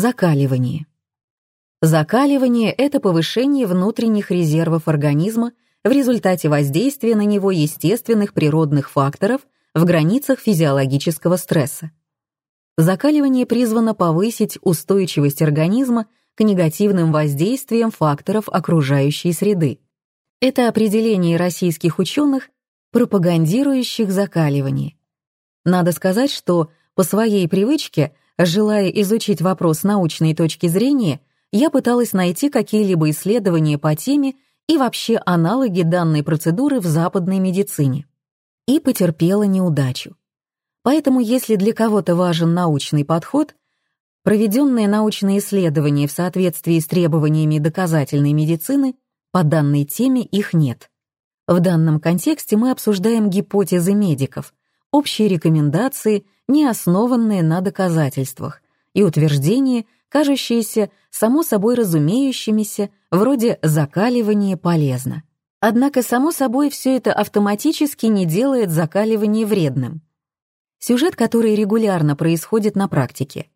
Закаливание. Закаливание — это повышение внутренних резервов организма в результате воздействия на него естественных природных факторов в границах физиологического стресса. Закаливание призвано повысить устойчивость организма к негативным воздействиям факторов окружающей среды. Это определение российских ученых, пропагандирующих закаливание. Надо сказать, что по своей привычке, желая изучить вопрос с научной точки зрения, я пыталась найти какие-либо исследования по теме и вообще аналоги данной процедуры в западной медицине. И потерпела неудачу. Поэтому если для кого-то важен научный подход, проведенные научные исследования в соответствии с требованиями доказательной медицины, по данной теме их нет. В данном контексте мы обсуждаем гипотезы медиков, общие рекомендации, не основанные на доказательствах, и утверждения, кажущиеся само собой разумеющимися, вроде «закаливание полезно». Однако, само собой, все это автоматически не делает закаливание вредным. Сюжет, который регулярно происходит на практике.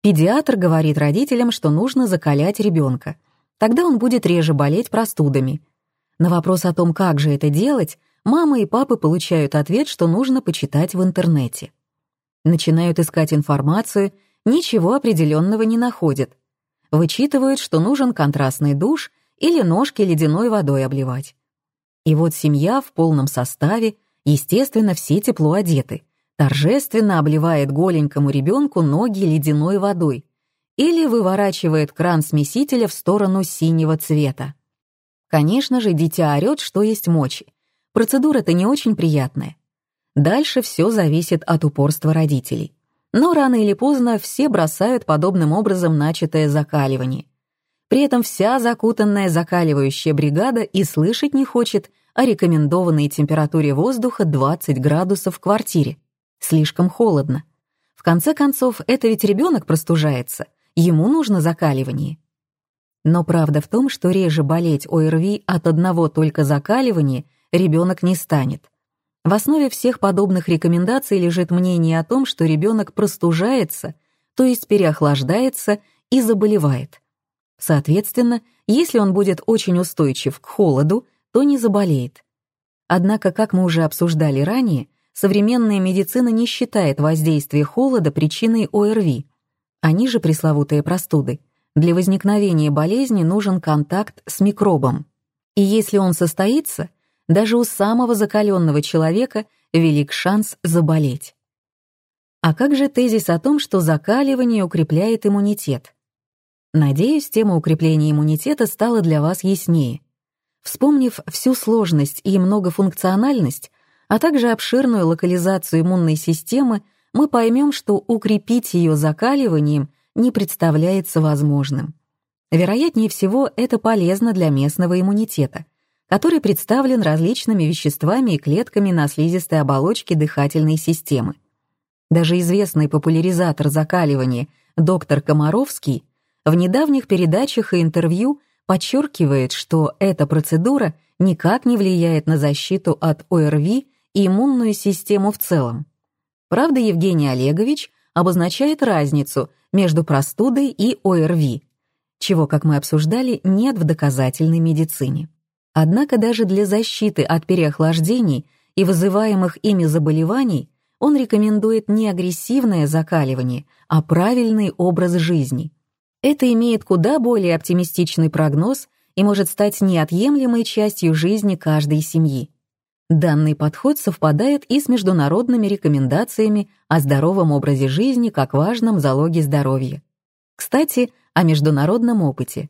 Педиатр говорит родителям, что нужно закалять ребенка. Тогда он будет реже болеть простудами. На вопрос о том, как же это делать, мамы и папы получают ответ, что нужно почитать в интернете. Начинают искать информацию, ничего определенного не находят. Вычитывают, что нужен контрастный душ или ножки ледяной водой обливать. И вот семья в полном составе, естественно, все тепло одеты торжественно обливает голенькому ребенку ноги ледяной водой или выворачивает кран смесителя в сторону синего цвета. Конечно же, дитя орёт, что есть мочи. Процедура-то не очень приятная. Дальше все зависит от упорства родителей. Но рано или поздно все бросают подобным образом начатое закаливание. При этом вся закутанная закаливающая бригада и слышать не хочет о рекомендованной температуре воздуха 20 градусов в квартире. Слишком холодно. В конце концов, это ведь ребенок простужается, ему нужно закаливание. Но правда в том, что реже болеть ОРВИ от одного только закаливания ребенок не станет. В основе всех подобных рекомендаций лежит мнение о том, что ребенок простужается, то есть переохлаждается и заболевает. Соответственно, если он будет очень устойчив к холоду, то не заболеет. Однако, как мы уже обсуждали ранее, современная медицина не считает воздействие холода причиной ОРВИ. Они же пресловутые простуды. Для возникновения болезни нужен контакт с микробом. И если он состоится, даже у самого закаленного человека велик шанс заболеть. А как же тезис о том, что закаливание укрепляет иммунитет? Надеюсь, тема укрепления иммунитета стала для вас яснее. Вспомнив всю сложность и многофункциональность, а также обширную локализацию иммунной системы, мы поймем, что укрепить ее закаливанием не представляется возможным. Вероятнее всего, это полезно для местного иммунитета, который представлен различными веществами и клетками на слизистой оболочке дыхательной системы. Даже известный популяризатор закаливания доктор Комаровский в недавних передачах и интервью подчеркивает, что эта процедура никак не влияет на защиту от ОРВИ и иммунную систему в целом. Правда, Евгений Олегович обозначает разницу между простудой и ОРВИ, чего, как мы обсуждали, нет в доказательной медицине. Однако даже для защиты от переохлаждений и вызываемых ими заболеваний он рекомендует не агрессивное закаливание, а правильный образ жизни. Это имеет куда более оптимистичный прогноз и может стать неотъемлемой частью жизни каждой семьи. Данный подход совпадает и с международными рекомендациями о здоровом образе жизни как важном залоге здоровья. Кстати, о международном опыте.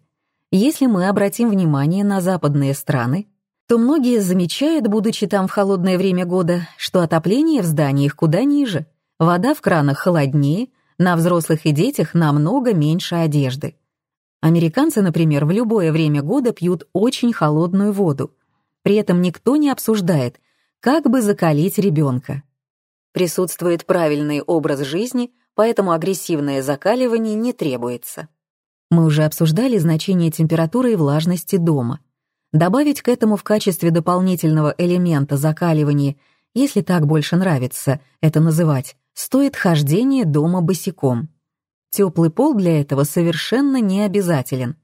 Если мы обратим внимание на западные страны, то многие замечают, будучи там в холодное время года, что отопление в зданиях куда ниже, вода в кранах холоднее, на взрослых и детях намного меньше одежды. Американцы, например, в любое время года пьют очень холодную воду, при этом никто не обсуждает, как бы закалить ребенка. Присутствует правильный образ жизни, поэтому агрессивное закаливание не требуется. Мы уже обсуждали значение температуры и влажности дома. Добавить к этому в качестве дополнительного элемента закаливания, если так больше нравится это называть, стоит хождение дома босиком. Теплый пол для этого совершенно не обязателен.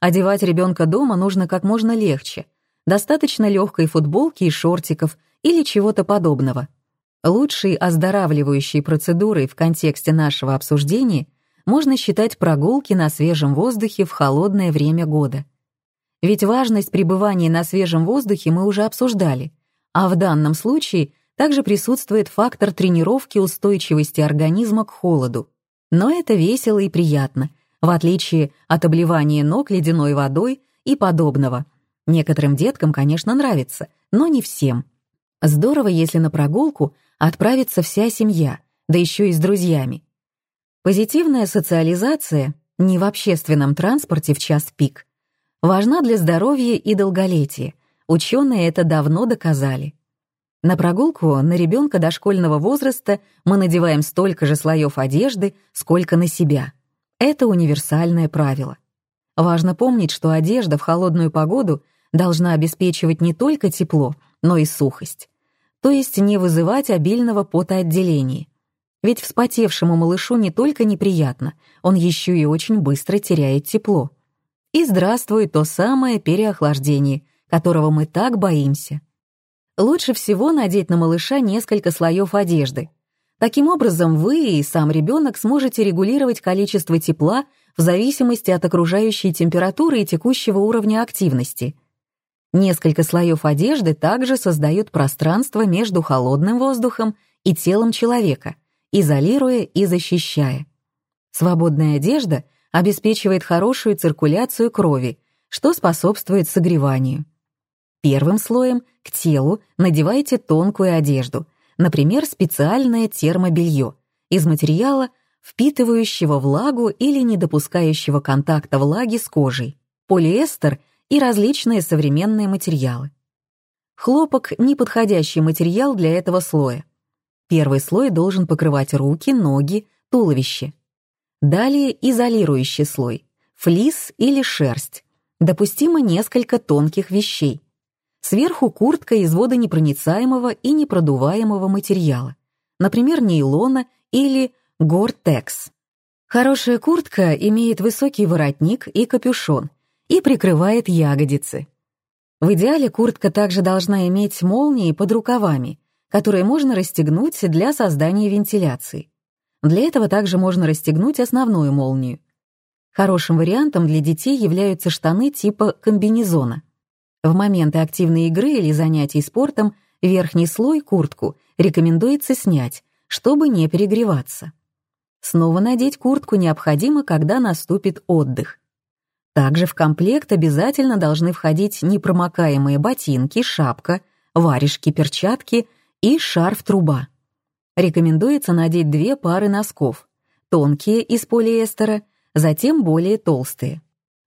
Одевать ребенка дома нужно как можно легче. Достаточно легкой футболки и шортиков или чего-то подобного. Лучшей оздоравливающей процедурой в контексте нашего обсуждения можно считать прогулки на свежем воздухе в холодное время года. Ведь важность пребывания на свежем воздухе мы уже обсуждали, а в данном случае также присутствует фактор тренировки устойчивости организма к холоду. Но это весело и приятно, в отличие от обливания ног ледяной водой и подобного. Некоторым деткам, конечно, нравится, но не всем. Здорово, если на прогулку отправится вся семья, да еще и с друзьями. Позитивная социализация не в общественном транспорте в час пик важна для здоровья и долголетия. Ученые это давно доказали. На прогулку на ребенка дошкольного возраста мы надеваем столько же слоев одежды, сколько на себя. Это универсальное правило. Важно помнить, что одежда в холодную погоду должна обеспечивать не только тепло, но и сухость. То есть не вызывать обильного потоотделения. Ведь вспотевшему малышу не только неприятно, он еще и очень быстро теряет тепло. И здравствует то самое переохлаждение, которого мы так боимся. Лучше всего надеть на малыша несколько слоев одежды. Таким образом, вы и сам ребенок сможете регулировать количество тепла в зависимости от окружающей температуры и текущего уровня активности. Несколько слоев одежды также создают пространство между холодным воздухом и телом человека, изолируя и защищая. Свободная одежда обеспечивает хорошую циркуляцию крови, что способствует согреванию. Первым слоем к телу надевайте тонкую одежду, например, специальное термобелье из материала, впитывающего влагу или не допускающего контакта влаги с кожей, полиэстер и различные современные материалы. Хлопок — неподходящий материал для этого слоя. Первый слой должен покрывать руки, ноги, туловище. Далее изолирующий слой — флис или шерсть. Допустимо несколько тонких вещей. Сверху куртка из водонепроницаемого и непродуваемого материала, например, нейлона или гортекс. Хорошая куртка имеет высокий воротник и капюшон и прикрывает ягодицы. В идеале куртка также должна иметь молнии под рукавами, которые можно расстегнуть для создания вентиляции. Для этого также можно расстегнуть основную молнию. Хорошим вариантом для детей являются штаны типа комбинезона. В моменты активной игры или занятий спортом верхний слой, куртку, рекомендуется снять, чтобы не перегреваться. Снова надеть куртку необходимо, когда наступит отдых. Также в комплект обязательно должны входить непромокаемые ботинки, шапка, варежки, перчатки — и шарф-труба. Рекомендуется надеть две пары носков, тонкие из полиэстера, затем более толстые.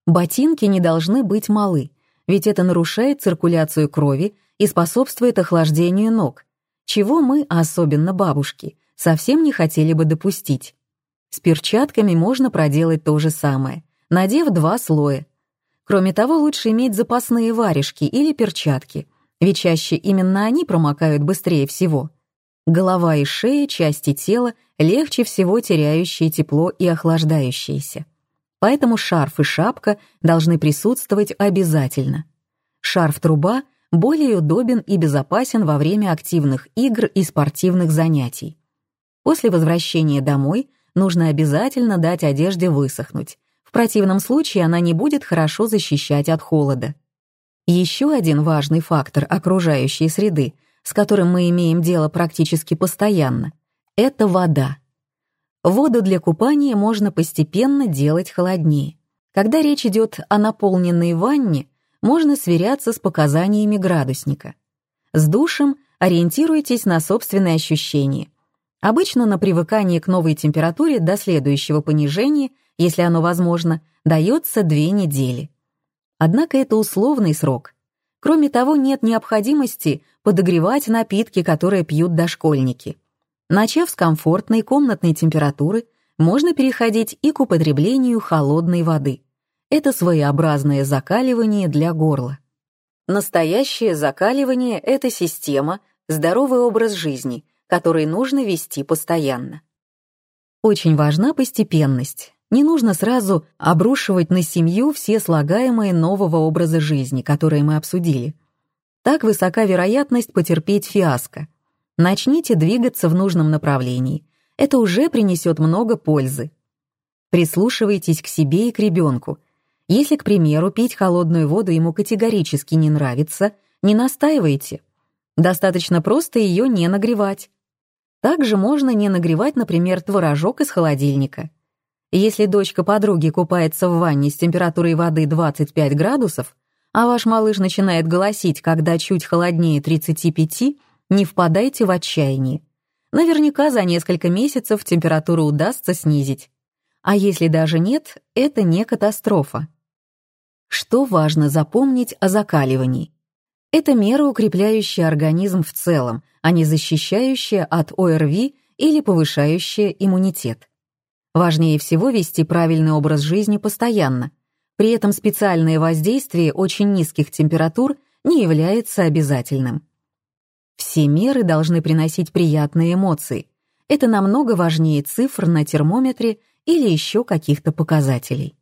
Ботинки не должны быть малы, ведь это нарушает циркуляцию крови и способствует охлаждению ног, чего мы, особенно бабушки, совсем не хотели бы допустить. С перчатками можно проделать то же самое, надев два слоя. Кроме того, лучше иметь запасные варежки или перчатки, ведь чаще именно они промокают быстрее всего. Голова и шея — части тела, легче всего теряющие тепло и охлаждающиеся. Поэтому шарф и шапка должны присутствовать обязательно. Шарф-труба более удобен и безопасен во время активных игр и спортивных занятий. После возвращения домой нужно обязательно дать одежде высохнуть. В противном случае она не будет хорошо защищать от холода. Еще один важный фактор окружающей среды, с которым мы имеем дело практически постоянно, это вода. Воду для купания можно постепенно делать холоднее. Когда речь идет о наполненной ванне, можно сверяться с показаниями градусника. С душем ориентируйтесь на собственные ощущения. Обычно на привыкание к новой температуре до следующего понижения, если оно возможно, дается две недели. Однако это условный срок. Кроме того, нет необходимости подогревать напитки, которые пьют дошкольники. Начав с комфортной комнатной температуры, можно переходить и к употреблению холодной воды. Это своеобразное закаливание для горла. Настоящее закаливание — это система, здоровый образ жизни, который нужно вести постоянно. Очень важна постепенность. Не нужно сразу обрушивать на семью все слагаемые нового образа жизни, которые мы обсудили. Так высока вероятность потерпеть фиаско. Начните двигаться в нужном направлении. Это уже принесет много пользы. Прислушивайтесь к себе и к ребенку. Если, к примеру, пить холодную воду ему категорически не нравится, не настаивайте. Достаточно просто ее не нагревать. Также можно не нагревать, например, творожок из холодильника. Если дочка подруги купается в ванне с температурой воды 25 градусов, а ваш малыш начинает голосить, когда чуть холоднее 35, не впадайте в отчаяние. Наверняка за несколько месяцев температуру удастся снизить. А если даже нет, это не катастрофа. Что важно запомнить о закаливании? Это мера, укрепляющая организм в целом, а не защищающая от ОРВИ или повышающая иммунитет. Важнее всего вести правильный образ жизни постоянно. При этом специальное воздействие очень низких температур не является обязательным. Все меры должны приносить приятные эмоции. Это намного важнее цифр на термометре или еще каких-то показателей.